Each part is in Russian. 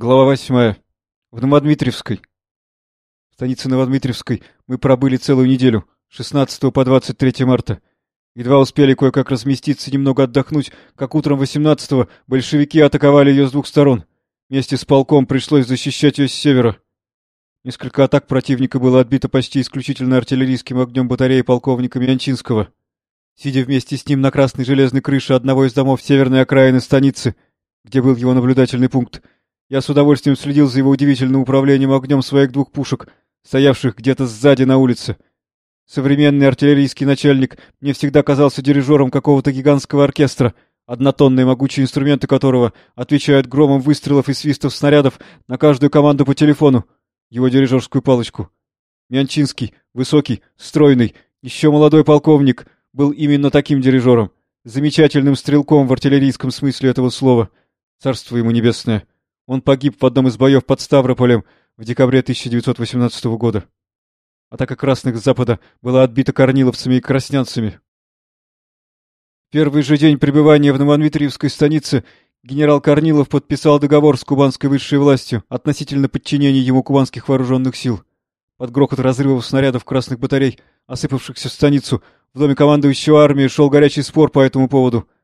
Глава восьмая. В Новодмитриевской. В станице Новодмитриевской мы пробыли целую неделю, 16 по 23 марта. Едва успели кое-как разместиться немного отдохнуть, как утром 18-го большевики атаковали ее с двух сторон. Вместе с полком пришлось защищать ее с севера. Несколько атак противника было отбито почти исключительно артиллерийским огнем батареи полковника Мянчинского. Сидя вместе с ним на красной железной крыше одного из домов северной окраины станицы, где был его наблюдательный пункт, я с удовольствием следил за его удивительным управлением огнем своих двух пушек, стоявших где-то сзади на улице. Современный артиллерийский начальник мне всегда казался дирижером какого-то гигантского оркестра, однотонные могучие инструменты которого отвечают громом выстрелов и свистов снарядов на каждую команду по телефону, его дирижерскую палочку. Мянчинский, высокий, стройный, еще молодой полковник, был именно таким дирижером, замечательным стрелком в артиллерийском смысле этого слова. Царство ему небесное. Он погиб в одном из боев под Ставрополем в декабре 1918 года. Атака красных с запада была отбита корниловцами и краснянцами. Первый же день пребывания в Новомитриевской станице генерал Корнилов подписал договор с кубанской высшей властью относительно подчинения ему кубанских вооруженных сил. Под грохот разрывов снарядов красных батарей, осыпавшихся в станицу, в доме командующего армии шел горячий спор по этому поводу —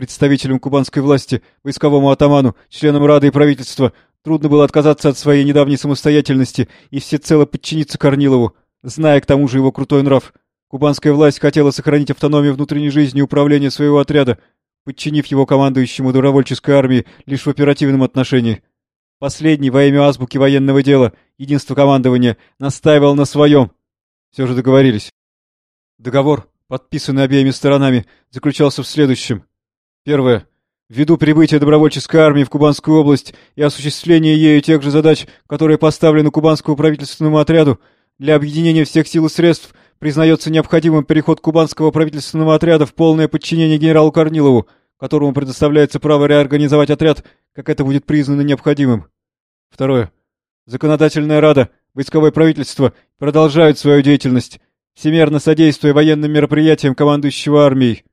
Представителям кубанской власти, войсковому атаману, членам Рады и правительства трудно было отказаться от своей недавней самостоятельности и всецело подчиниться Корнилову, зная к тому же его крутой нрав. Кубанская власть хотела сохранить автономию внутренней жизни и управления своего отряда, подчинив его командующему добровольческой армии лишь в оперативном отношении. Последний во имя азбуки военного дела, единства командования, настаивал на своем. Все же договорились. Договор, подписанный обеими сторонами, заключался в следующем. Первое. Ввиду прибытия добровольческой армии в Кубанскую область и осуществления ею тех же задач, которые поставлены Кубанскому правительственному отряду, для объединения всех сил и средств признается необходимым переход Кубанского правительственного отряда в полное подчинение генералу Корнилову, которому предоставляется право реорганизовать отряд, как это будет признано необходимым. Второе. Законодательная Рада, войсковое правительство продолжают свою деятельность, всемерно содействуя военным мероприятиям командующего армией.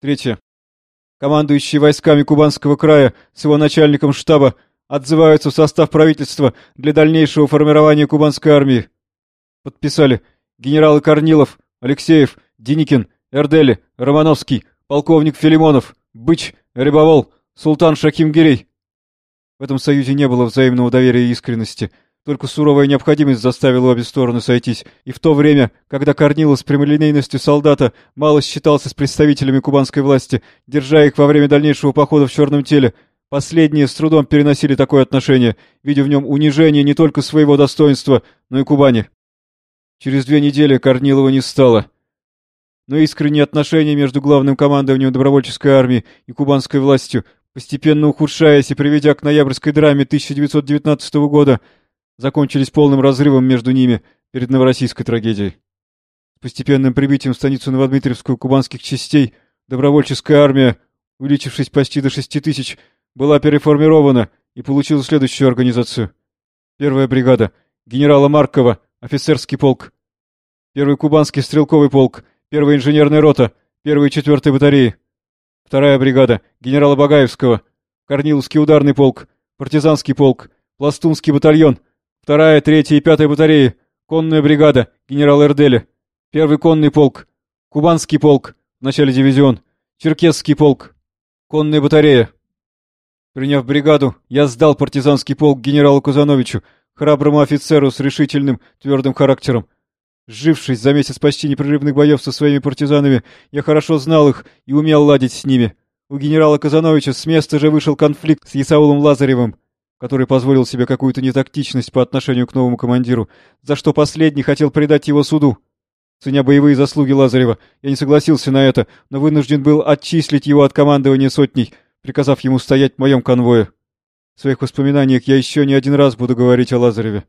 Третье командующие войсками Кубанского края с его начальником штаба отзываются в состав правительства для дальнейшего формирования кубанской армии. Подписали генералы Корнилов, Алексеев, Деникин, Эрдели, Романовский, полковник Филимонов, Быч, Рябовол, Султан Шакимгирей. В этом союзе не было взаимного доверия и искренности — только суровая необходимость заставила обе стороны сойтись, и в то время, когда Корнилов с прямолинейностью солдата мало считался с представителями кубанской власти, держа их во время дальнейшего похода в черном теле, последние с трудом переносили такое отношение, видя в нем унижение не только своего достоинства, но и Кубани. Через две недели Корнилова не стало. Но искренние отношения между главным командованием добровольческой армии и кубанской властью, постепенно ухудшаясь и приведя к ноябрьской драме 1919 года, закончились полным разрывом между ними перед новороссийской трагедией. С постепенным прибытием в станицу Новодмитриевскую кубанских частей добровольческая армия, увеличившись почти до шести тысяч, была переформирована и получила следующую организацию. Первая бригада генерала Маркова, офицерский полк. Первый кубанский стрелковый полк, первая инженерная рота, первая и четвертая батареи. Вторая бригада генерала Багаевского, Корниловский ударный полк, партизанский полк, пластунский батальон — Вторая, третья и пятая батареи. Конная бригада. Генерал Эрдели. Первый конный полк. Кубанский полк. В начале дивизион. Черкесский полк. Конная батарея. Приняв бригаду, я сдал партизанский полк генералу Казановичу, храброму офицеру с решительным, твердым характером. Сжившись за месяц почти непрерывных боев со своими партизанами, я хорошо знал их и умел ладить с ними. У генерала Казановича с места же вышел конфликт с Исаулом Лазаревым который позволил себе какую-то нетактичность по отношению к новому командиру, за что последний хотел предать его суду. Ценя боевые заслуги Лазарева, я не согласился на это, но вынужден был отчислить его от командования сотней, приказав ему стоять в моем конвое. В своих воспоминаниях я еще не один раз буду говорить о Лазареве.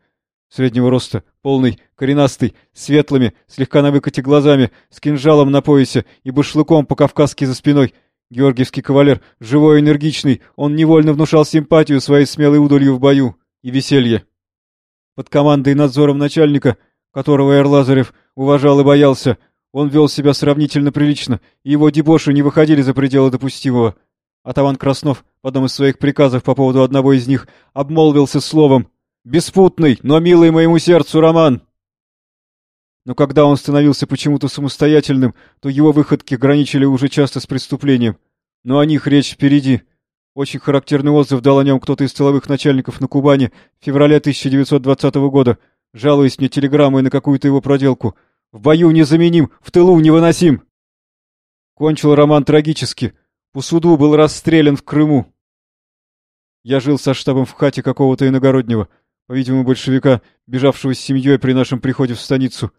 Среднего роста, полный, коренастый, светлыми, слегка на выкате глазами, с кинжалом на поясе и башлыком по-кавказски за спиной, Георгиевский кавалер, живой и энергичный, он невольно внушал симпатию своей смелой удалью в бою и веселье. Под командой и надзором начальника, которого Эр Лазарев уважал и боялся, он вел себя сравнительно прилично, и его дебоши не выходили за пределы допустимого. Атаман Краснов в одном из своих приказов по поводу одного из них обмолвился словом «Беспутный, но милый моему сердцу роман!» Но когда он становился почему-то самостоятельным, то его выходки граничили уже часто с преступлением. Но о них речь впереди. Очень характерный отзыв дал о нем кто-то из тыловых начальников на Кубани в феврале 1920 года, жалуясь мне телеграммой на какую-то его проделку. «В бою незаменим, в тылу невыносим!» Кончил роман трагически. По суду был расстрелян в Крыму. Я жил со штабом в хате какого-то иногороднего, по-видимому, большевика, бежавшего с семьей при нашем приходе в станицу.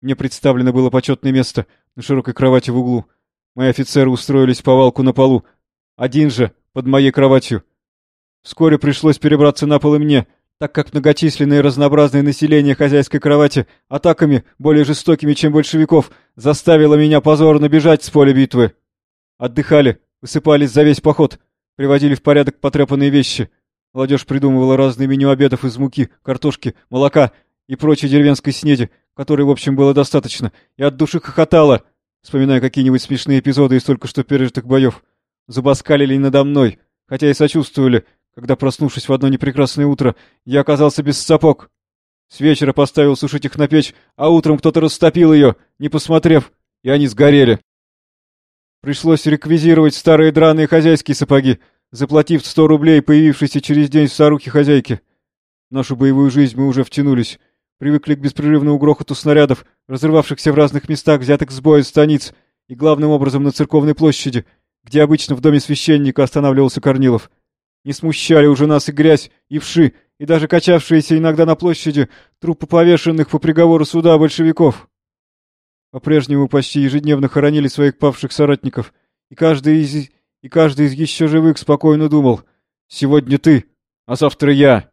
Мне представлено было почетное место на широкой кровати в углу. Мои офицеры устроились повалку на полу. Один же, под моей кроватью. Вскоре пришлось перебраться на пол и мне, так как многочисленное и разнообразное население хозяйской кровати атаками, более жестокими, чем большевиков, заставило меня позорно бежать с поля битвы. Отдыхали, высыпались за весь поход, приводили в порядок потрепанные вещи. Молодежь придумывала разные меню обедов из муки, картошки, молока и прочей деревенской снеди, которой, в общем, было достаточно, и от души хохотала, вспоминая какие-нибудь смешные эпизоды из только что пережитых боев. Забаскалили надо мной, хотя и сочувствовали, когда, проснувшись в одно непрекрасное утро, я оказался без сапог. С вечера поставил сушить их на печь, а утром кто-то растопил ее, не посмотрев, и они сгорели. Пришлось реквизировать старые драные хозяйские сапоги, заплатив сто рублей появившейся через день в старухе хозяйки. Нашу боевую жизнь мы уже втянулись привыкли к беспрерывному грохоту снарядов, разрывавшихся в разных местах взятых с боя станиц, и главным образом на церковной площади, где обычно в доме священника останавливался Корнилов. Не смущали уже нас и грязь, и вши, и даже качавшиеся иногда на площади трупы повешенных по приговору суда большевиков. По-прежнему почти ежедневно хоронили своих павших соратников, и каждый из, и каждый из еще живых спокойно думал «Сегодня ты, а завтра я».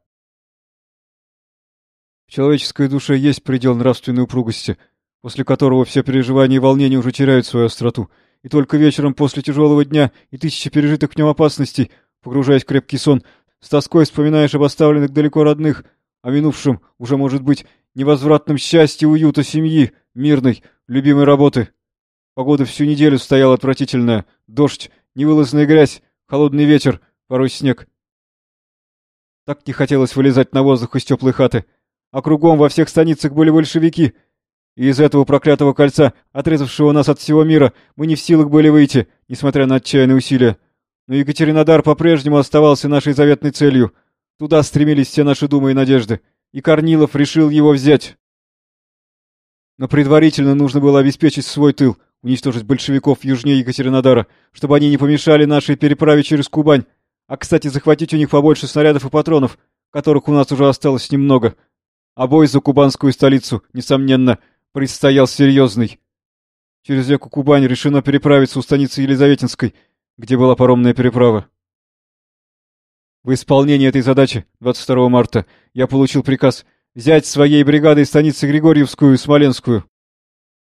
В человеческой душе есть предел нравственной упругости, после которого все переживания и волнения уже теряют свою остроту, и только вечером после тяжелого дня и тысячи пережитых в нем опасностей, погружаясь в крепкий сон, с тоской вспоминаешь об оставленных далеко родных, о минувшем, уже, может быть, невозвратном счастье уюта семьи, мирной, любимой работы. Погода всю неделю стояла отвратительная. Дождь, невылазная грязь, холодный ветер, порой снег. Так не хотелось вылезать на воздух из теплой хаты а кругом во всех станицах были большевики. И из этого проклятого кольца, отрезавшего нас от всего мира, мы не в силах были выйти, несмотря на отчаянные усилия. Но Екатеринодар по-прежнему оставался нашей заветной целью. Туда стремились все наши думы и надежды, и Корнилов решил его взять. Но предварительно нужно было обеспечить свой тыл, уничтожить большевиков южнее Екатеринодара, чтобы они не помешали нашей переправе через Кубань, а, кстати, захватить у них побольше снарядов и патронов, которых у нас уже осталось немного — а бой за кубанскую столицу, несомненно, предстоял серьезный. Через реку Кубань решено переправиться у станицы Елизаветинской, где была паромная переправа. В исполнение этой задачи 22 марта я получил приказ взять своей бригадой станицы Григорьевскую и Смоленскую.